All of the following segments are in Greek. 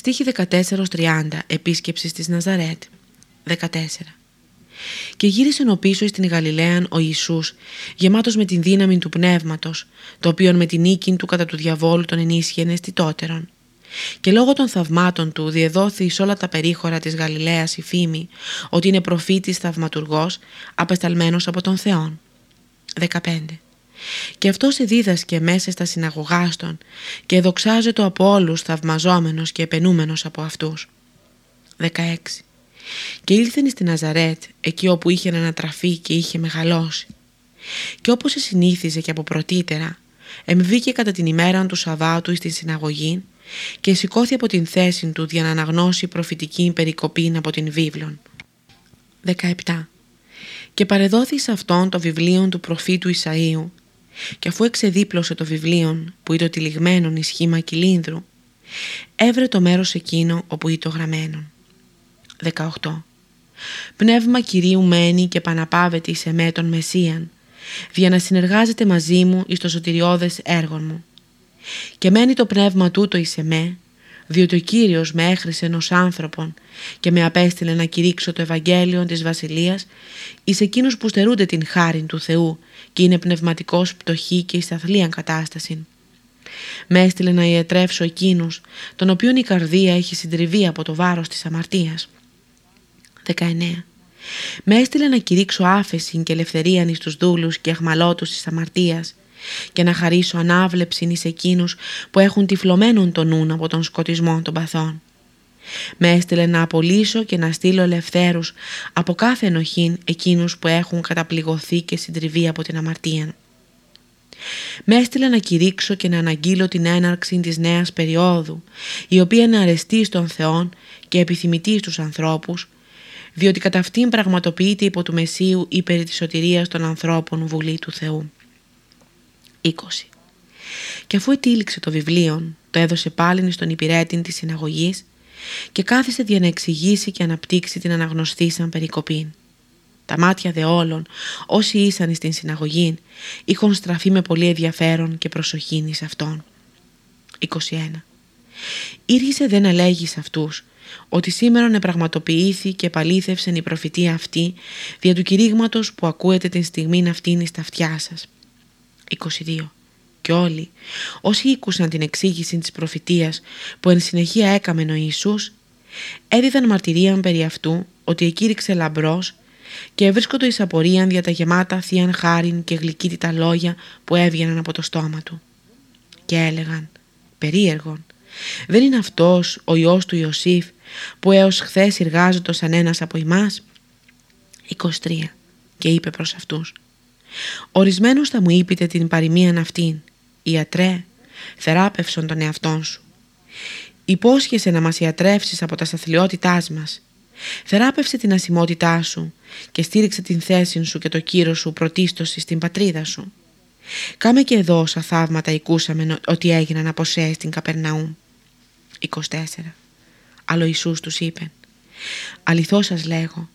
Στίχη 14-30 Επίσκεψης της Ναζαρέτ 14 και γύρισε ο πίσω στην Γαλιλαίαν ο Ιησούς, γεμάτος με την δύναμη του πνεύματος, το οποίο με την νίκη του κατά του διαβόλου τον ενίσχυε αισθητότερον. Και λόγω των θαυμάτων του διεδόθη εις όλα τα περίχωρα της Γαλιλαίας η φήμη ότι είναι προφήτης θαυματουργός απεσταλμένος από τον Θεόν. 15. Και αυτός δίδασκε μέσα στα συναγωγάστων και δοξάζεται από όλους θαυμαζόμενος και επενούμενος από αυτούς. 16. Και ήλθεν στην Ναζαρέτ, εκεί όπου είχε ανατραφεί και είχε μεγαλώσει. Και όπως συνήθιζε και από πρωτήτερα, εμβήκε κατά την ημέρα του Σαββάτου στην συναγωγή και σηκώθη από την θέση του για να αναγνώσει προφητική περικοπή από την βίβλον. 17. Και παρεδόθη σε αυτόν το βιβλίο του προφήτου Ισαΐου και αφού εξεδίπλωσε το βιβλίο που ήταν τυλιγμένον εις σχήμα κυλίνδρου έβρε το μέρος εκείνο όπου ήταν γραμμένον. 18. Πνεύμα Κυρίου μένει και παναπάβεται εις εμέ τον Μεσσίαν, δια να συνεργάζεται μαζί μου εις το σωτηριώδες έργο μου. Και μένει το πνεύμα τούτο εις εμέ, διότι ο Κύριος με έχρισε ενός άνθρωπων και με απέστειλε να κηρύξω το Ευαγγέλιο της Βασιλείας εις εκείνους που στερούνται την χάριν του Θεού και είναι πνευματικός πτωχή και εις αθλίαν κατάσταση. Με έστειλε να ιετρεύσω εκείνους, τον οποίον η καρδία έχει συντριβεί από το βάρος της αμαρτίας. 19. Με έστειλε να κηρύξω άφεση και ελευθερία εις τους δούλους και αχμαλώτους της αμαρτίας και να χαρίσω ανάβλεψη εις εκείνους που έχουν τυφλωμένον τον νουν από τον σκοτισμό των παθών. Με έστειλε να απολύσω και να στείλω ελευθέρους από κάθε ενοχήν εκείνους που έχουν καταπληγωθεί και συντριβεί από την αμαρτία. Με έστειλε να κηρύξω και να αναγγείλω την έναρξη της νέας περίοδου, η οποία είναι αρεστή στον Θεό και επιθυμητή στους ανθρώπους, διότι κατά αυτήν πραγματοποιείται υπό του Μεσίου η περί της σωτηρίας των ανθρώπων βουλή του Θεού. 20. Και αφού ετήληξε το βιβλίο, το έδωσε πάλιν στον υπηρέτη της συναγωγής και κάθισε για να εξηγήσει και αναπτύξει την αναγνωστήσαν περικοπή. Τα μάτια δε όλων, όσοι ήσαν στην συναγωγή, είχαν στραφεί με πολύ ενδιαφέρον και προσοχή σε αυτόν. 21. Ήρχισε δεν να λέγει σε αυτούς ότι σήμερα επραγματοποιήθη και επαλήθευσεν η προφητεία αυτή δια του κηρύγματος που ακούετε την στιγμή αυτήν στα αυτιά σας. 22. Και όλοι όσοι ήκουσαν την εξήγηση της προφητείας που εν συνεχεία έκαμεν ο Ιησούς έδιδαν μαρτυρίαν περί αυτού ότι εκήρυξε λαμπρός και βρίσκοντο εις απορίαν δια τα γεμάτα θείαν χάριν και γλυκύτητα λόγια που έβγαιναν από το στόμα του. Και έλεγαν «Περίεργον, δεν είναι αυτός ο Υιός του Ιωσήφ που έως χθες εργάζεται σαν ένας από εμάς» 23. Και είπε προς αυτούς «Ορισμένους θα μου είπετε την παροιμίαν αυτήν, Ιατρέ, θεράπευσον τον εαυτόν σου. Υπόσχεσαι να μας ιατρεύσεις από τα σταθλιότητά μας. Θεράπευσε την ασημότητά σου και στήριξε την θέση σου και το κύρο σου πρωτίστωση στην πατρίδα σου. Κάμε και εδώ όσα θαύματα οικούσαμε ότι έγιναν από σέ στην Καπερναούμ. 24. Αλλά ο Ιησούς τους είπε «Αληθώς σας λέγω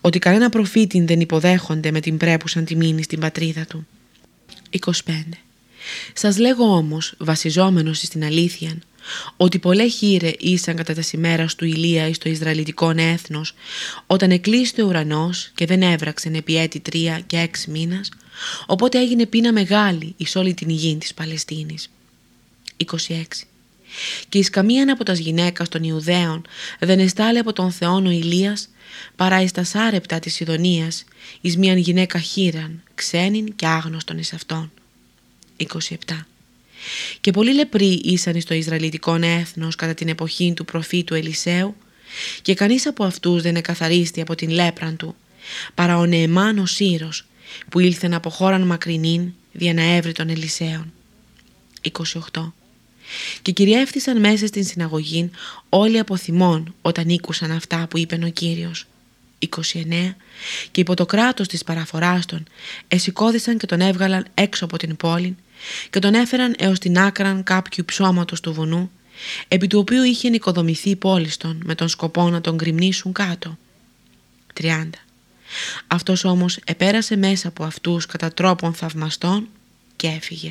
ότι κανένα προφήτην δεν υποδέχονται με την πρέπουσαν τιμήνη στην πατρίδα του». 25. Σας λέγω όμως, βασιζόμενος στην αλήθεια, ότι πολλέ χείρε ήσαν κατά τα σημέρα του Ηλία εις το Ισραηλιτικό έθνος, όταν εκλείστηκε ο ουρανός και δεν έβραξεν επί έτη τρία και έξι μήνας, οπότε έγινε πείνα μεγάλη εις όλη την υγιή της Παλαιστίνης. 26. Και εις καμίαν από τας γυναίκας των Ιουδαίων δεν εστάλει από τον Θεόν ο Ηλίας, παρά εις τας σάρεπτα της Ιδονίας, εις μίαν γυναίκα χείραν, ξένην και άγνωστον εις αυτόν. 27. Και πολλοί λεπροί ήσαν στο Ισραηλιτικό έθνος κατά την εποχή του προφήτου Ελισέου και κανείς από αυτούς δεν εκαθαρίστη από την λέπραν του παρά ο Νεεμάν ο Σύρος που ήλθεν από χώραν μακρινήν δια να έβρει τον Ελισέων. 28. Και κυριεύθησαν μέσα στην συναγωγή όλοι από θυμών όταν ήκουσαν αυτά που είπε ο Κύριος. 29 και υπό το κράτος της παραφοράς των εσηκώδησαν και τον έβγαλαν έξω από την πόλη και τον έφεραν έως την άκραν κάποιου ψώματος του βουνού επί του οποίου είχε νοικοδομηθεί πόλιστον με τον σκοπό να τον γκριμνήσουν κάτω. 30. Αυτός όμως επέρασε μέσα από αυτούς κατά τρόπον θαυμαστών και έφυγε.